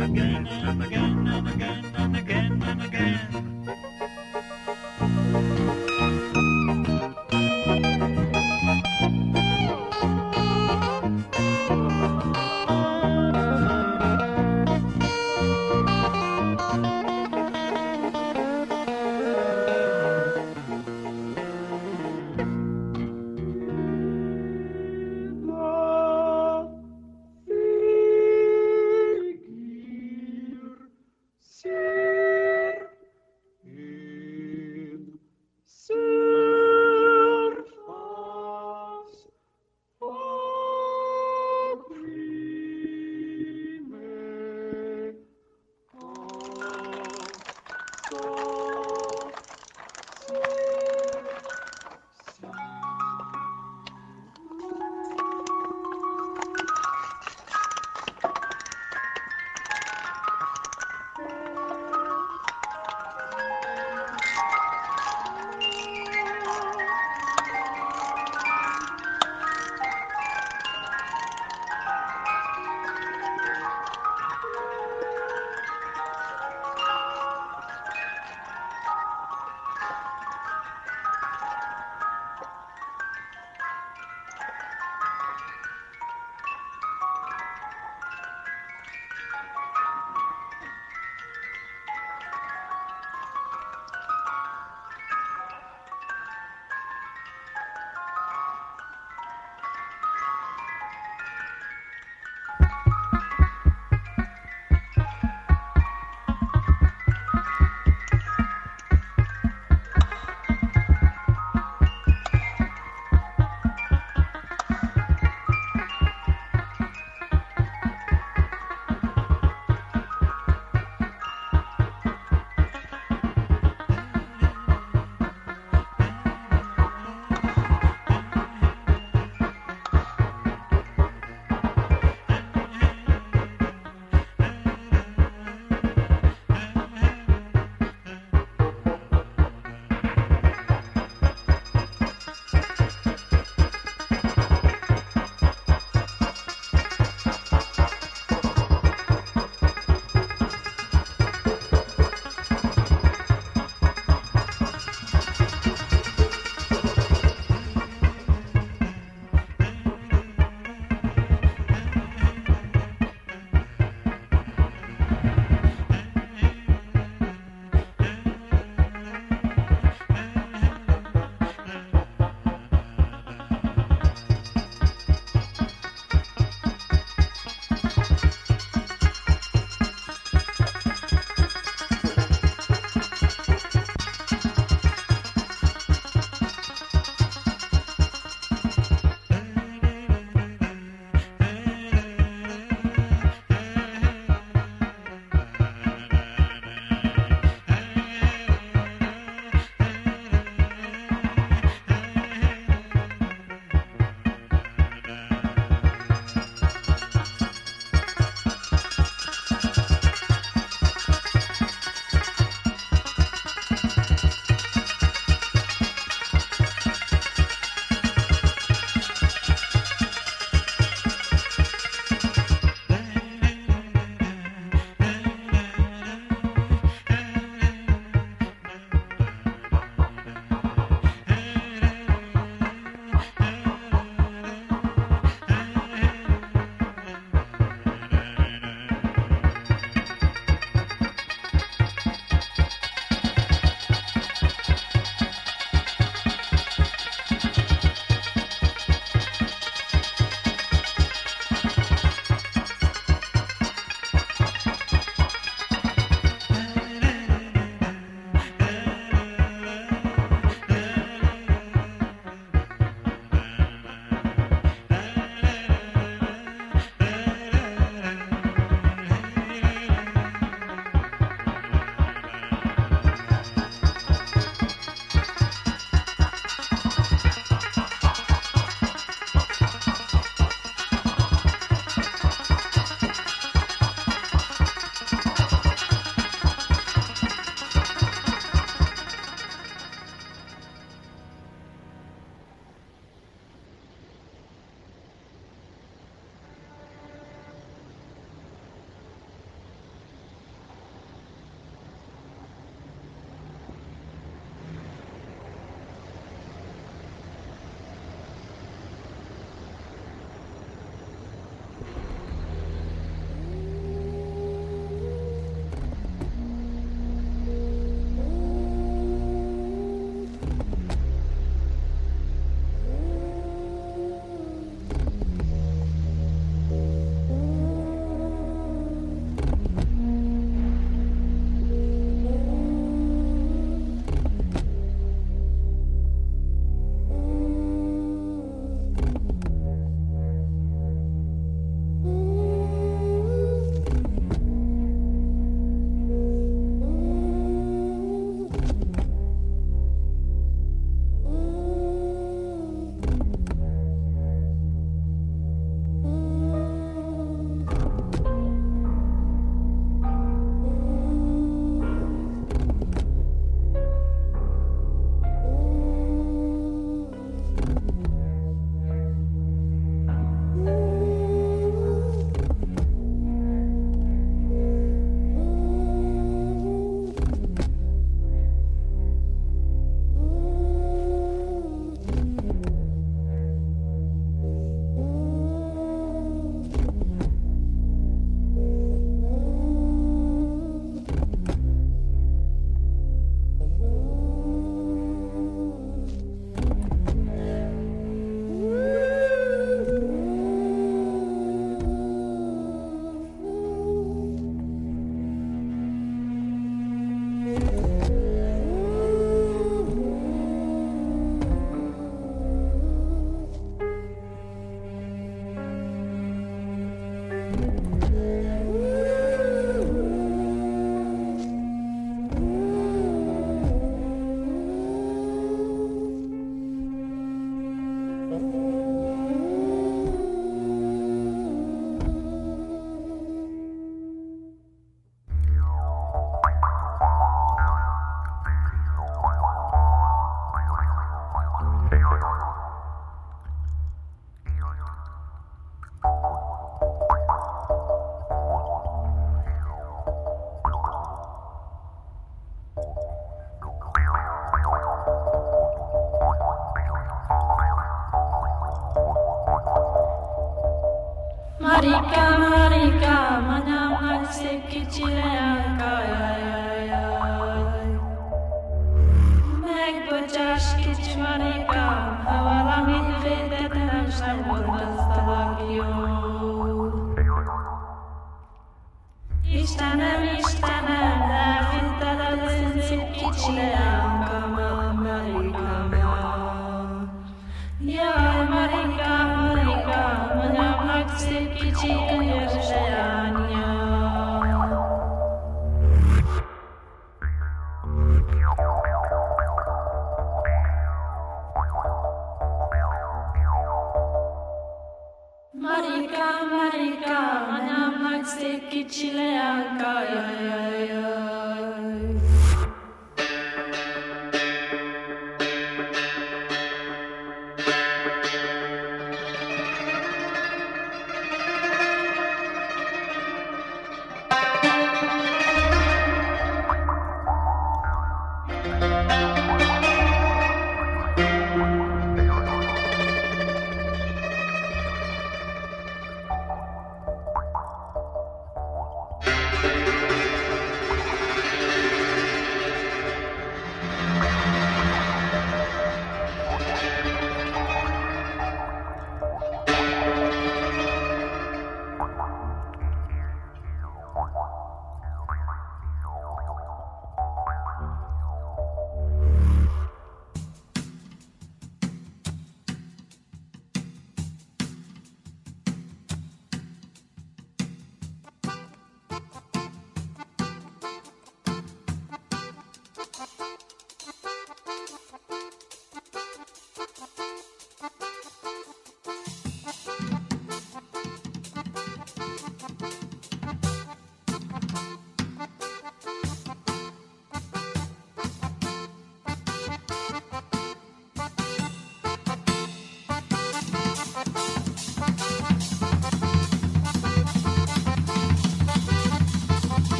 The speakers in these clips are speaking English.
again and again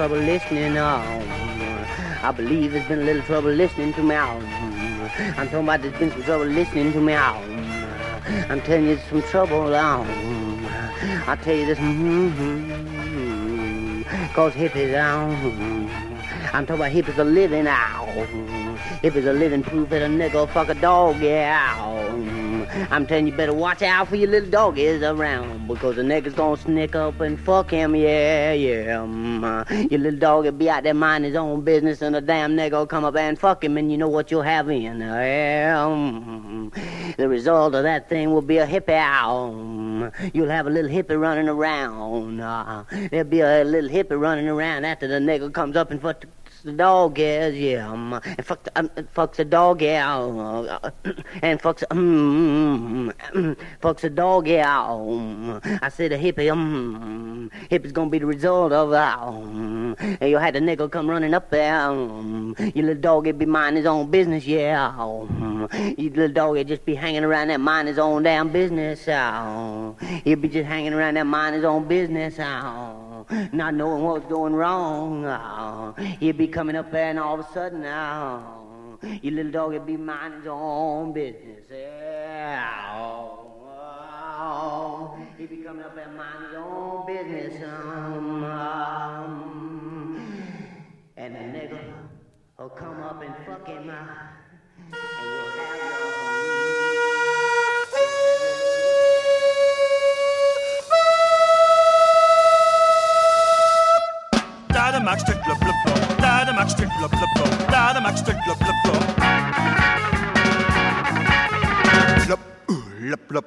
trouble listening, oh, mm. I believe there's been a little trouble listening to me. Oh, mm. I'm talking about there's been some trouble listening to me. Oh, mm. I'm telling you, some trouble. Oh, I'll tell you this. Mm-hmm, Cause hippies, oh, I'm talking about hippies are living out. Hippies are living proof that a nigga fuck a dog, yeah. Oh, I'm telling you, better watch out for your little doggies around because the nigga's gonna sneak up and fuck him, yeah, yeah. Mm, your little dog will be out there minding his own business and a damn nigga will come up and fuck him and you know what you'll have in. Mm, the result of that thing will be a hippie out. You'll have a little hippie running around. Uh, there'll be a little hippie running around after the nigga comes up and fuck the dog, yes, yeah, um, and fuck the, um, fucks the dog, yeah, uh, and fucks, um, fucks the dog, yeah, um, I said a hippie, um, hippie's gonna be the result of, um, and you had the nigga come running up there, um, your little dog, it be minding his own business, yeah, um, your little dog, it just be hanging around there minding his own damn business, uh, he'll be just hanging around there minding his own business, uh, not knowing what's going wrong, uh, he'll be coming up there and all of a sudden now, your little dog will be minding his own business. Yeah. Oh, he be coming up there minding his own business. Um, um, and the nigga will come up and fuck him. Uh, Da max blub blub blub. Da da max blub blub blub. Da da max blub blub blub. Lup, ooh, lup, lup,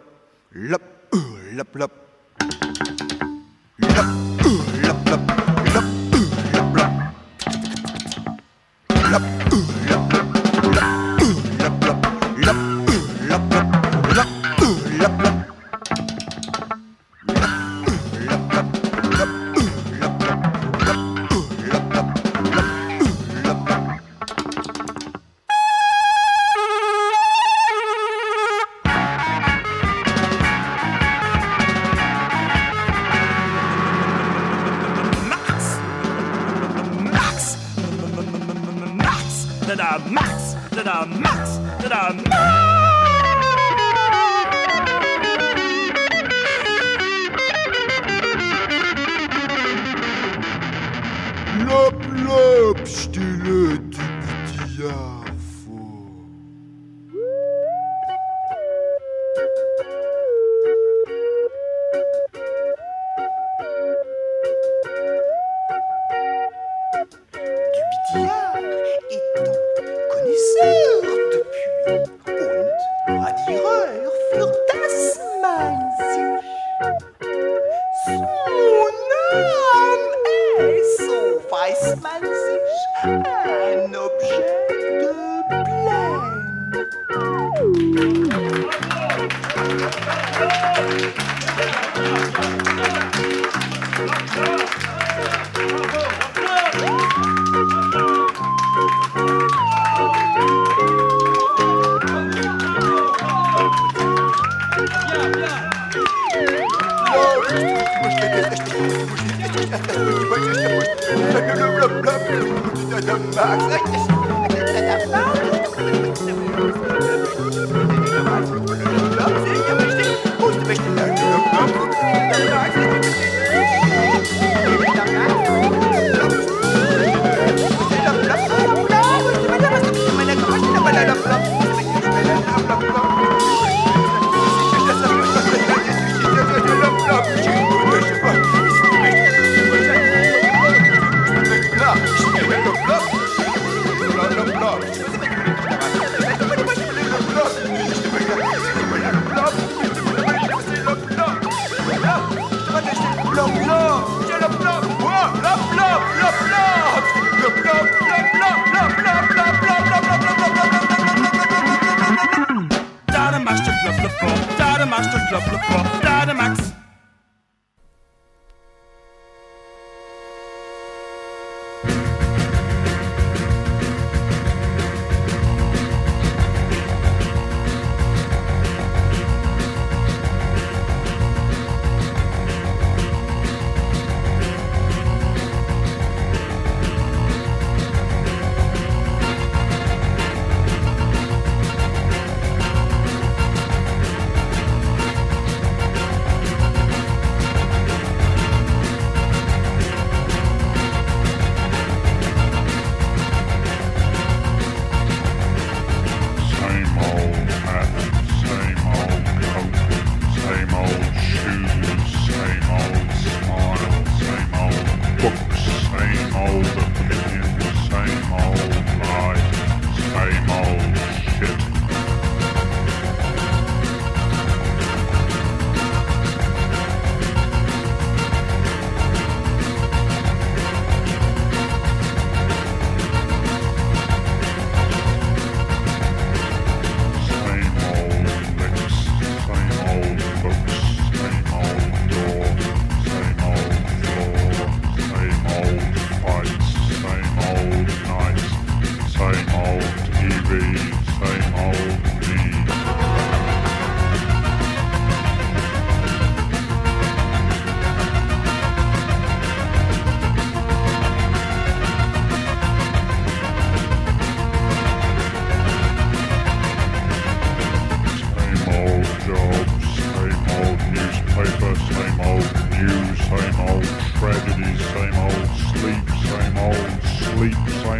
lup, ooh, lup, lup. Lup, ooh,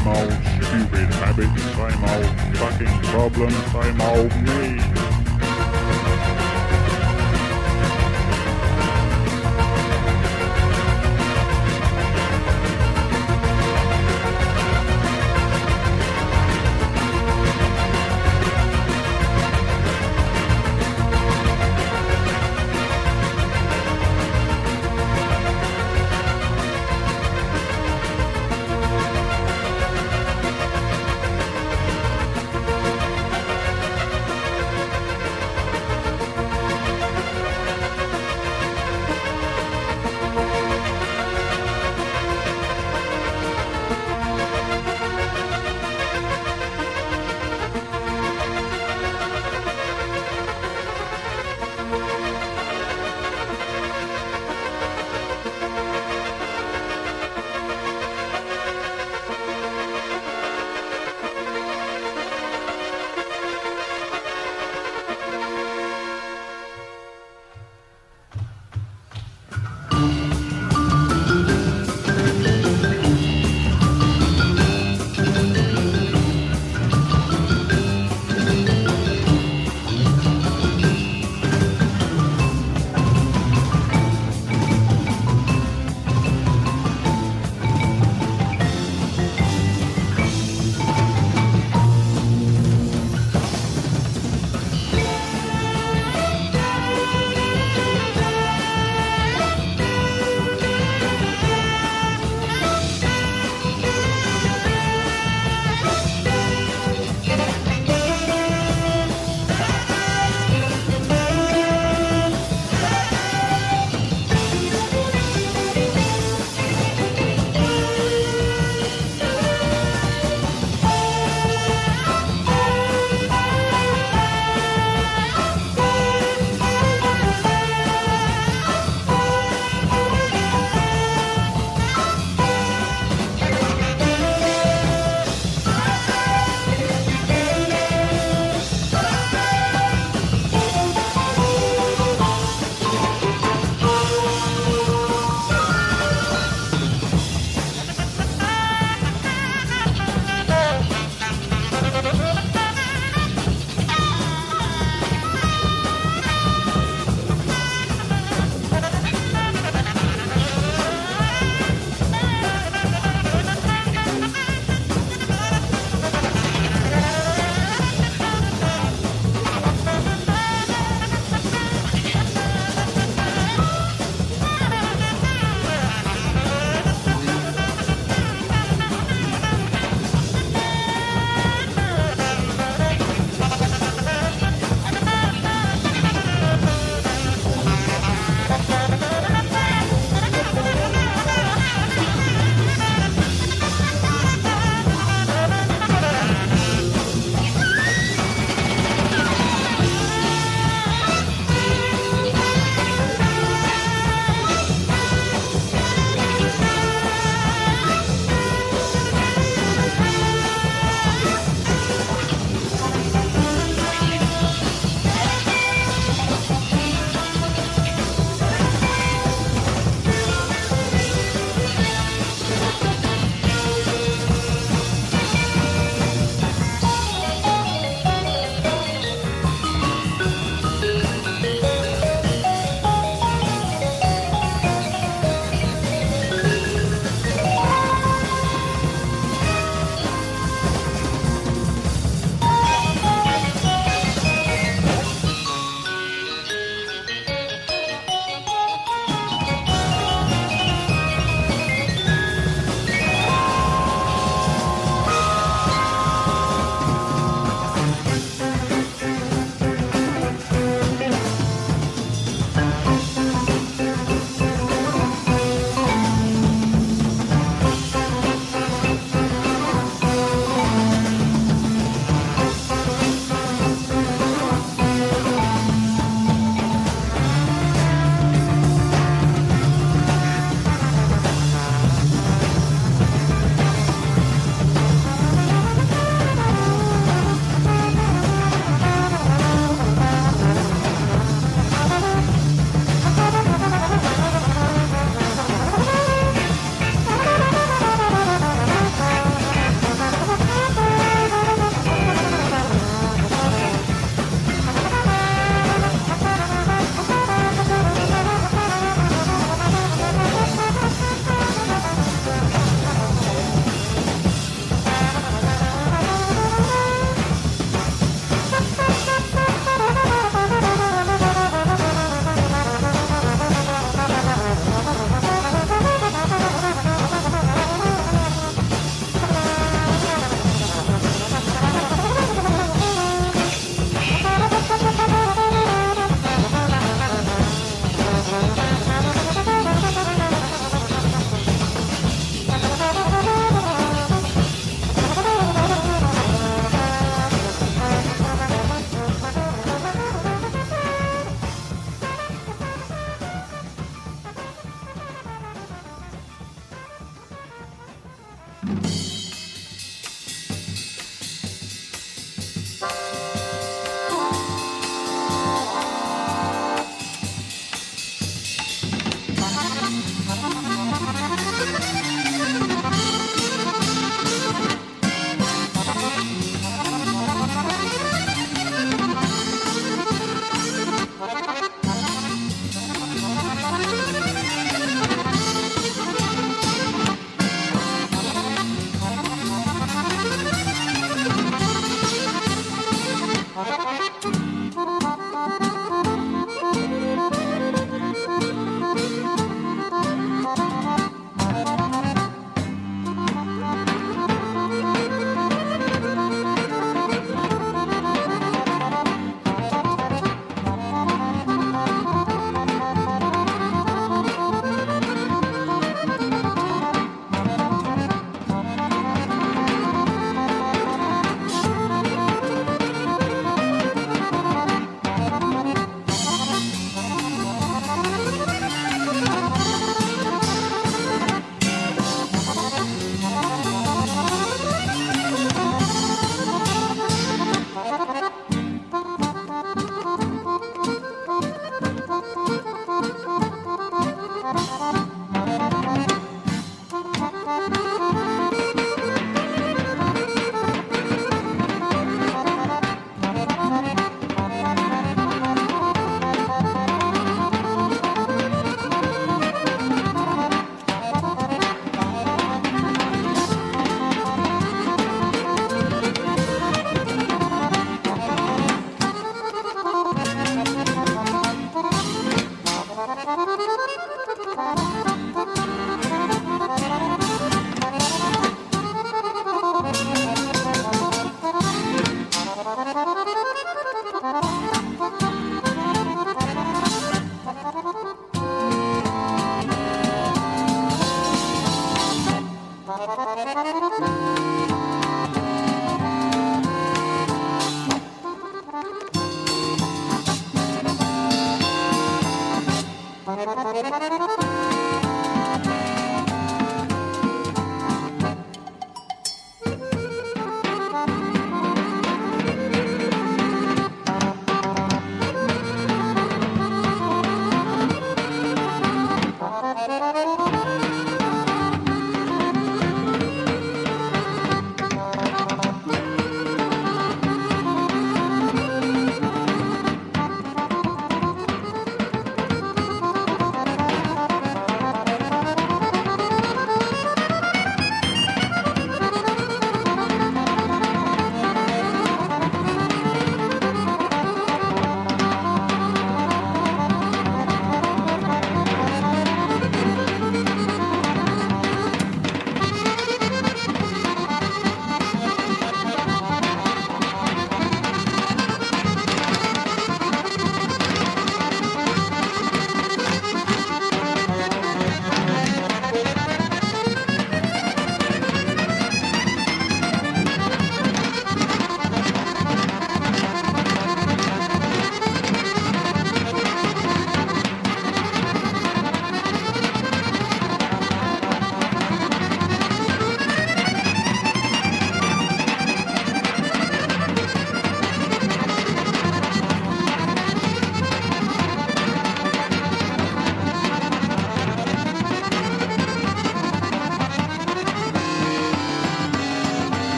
same old stupid habit, same old fucking problem, same old me.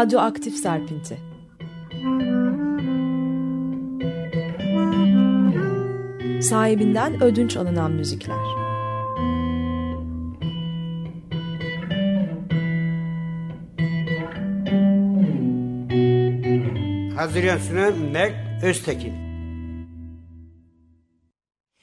Radyoaktif Serpinti Sahibinden ödünç alınan müzikler Hazırlayan sunan Mert Öztekin.